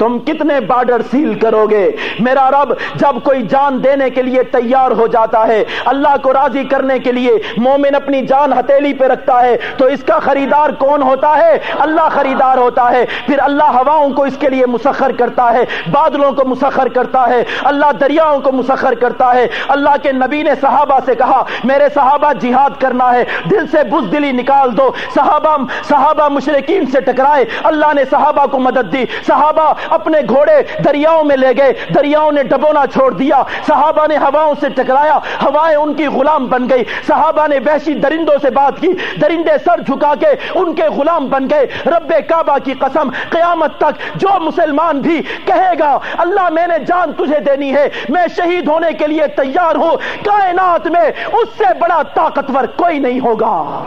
تم کتنے border cell کرو گے؟ میرا رب، جب کوئی جان دینے کے لیے تیار ہو جاتا ہے، اللہ کو راضی کرنے کے لیے مومن اپنی جان ہتیلی پہ رکھتا ہے، تو اس کا خریدار کون ہوتا ہے؟ اللہ خریدار ہوتا ہے۔ پھر اللہ ہواؤں کو اس کے لیے مسخر کرتا ہے، بادلوں کو مسخر کرتا ہے، اللہ دریاؤں کو مسخر کرتا ہے۔ اللہ کے نبی نے صحابہ سے کہا، میرے صحابہ جہاد کرنا ہے، دل سے بزدلی نکال دو۔ صحابہ صحابہ مشرقین سے ٹکرائے۔ اللہ نے صحابہ کو مدد دی۔ صحابہ اپنے گھوڑے دریاؤں میں لے گئے۔ دریاؤں نے ڈبونا چھوڑ دیا۔ صحابہ نے ہواؤں سے ٹکرایا۔ ہوائیں ان کی غلام بن گئی۔ صحابہ نے وحشی درندوں سے بات کی۔ درندے سر جھکا کے ان کے غلام بن گئے۔ رب کعبہ کی قسم، قیامت تک جو مسلمان بھی کہے گا، اللہ میں نے جان تجھے دینی ہے۔ میں شہید ہونے کے لیے تیار ہوں۔ کائنات میں اس سے بڑا طاقتور کوئی نہیں ہوگا۔